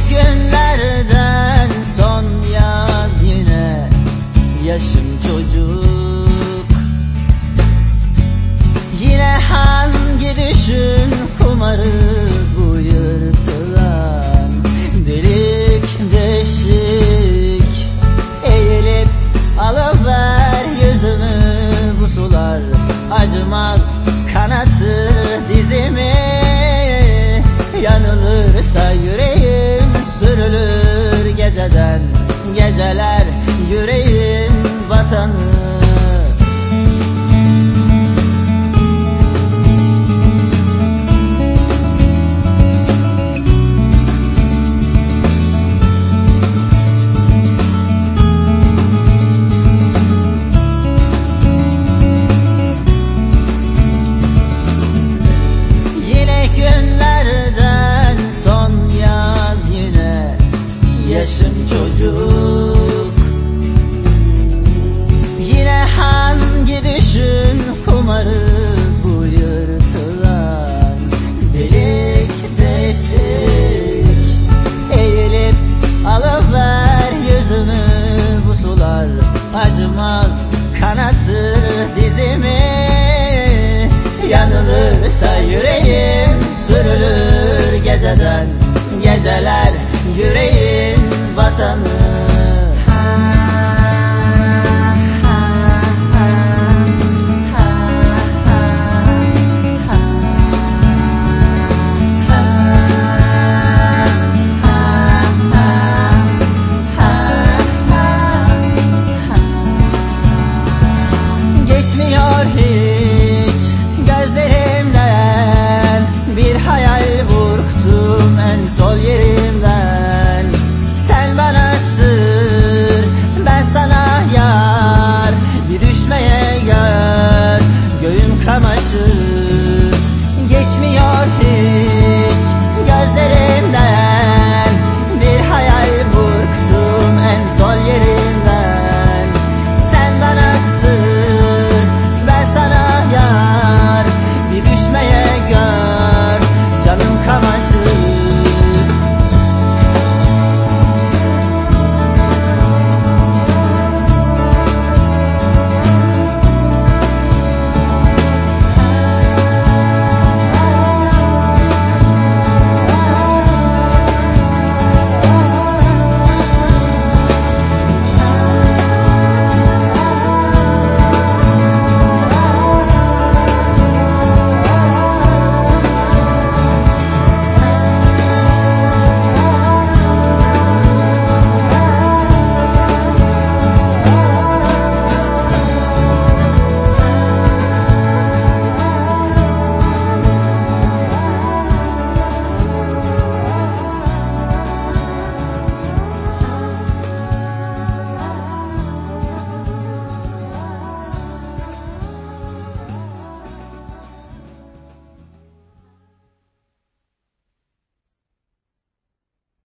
günlerden son yaz yine Yaşım çocuk. Yine hangi düşün kumarı bu yırtılan Delik deşik? Eğilip alıver yüzümü bu sular Acımaz kanatır dizimi. Yanılırsa yüreğim vatanı kumarı bu yırtılan Delik deşik. Eğilip alıver yüzümü bu sular Acımaz kanatır dizimi. Yanılırsa yüreğim sürülür geceden Geceler yüreğin vatanı